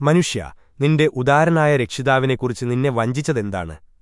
മനുഷ്യ നിന്റെ ഉദാരനായ രക്ഷിതാവിനെക്കുറിച്ച് നിന്നെ വഞ്ചിച്ചതെന്താണ്?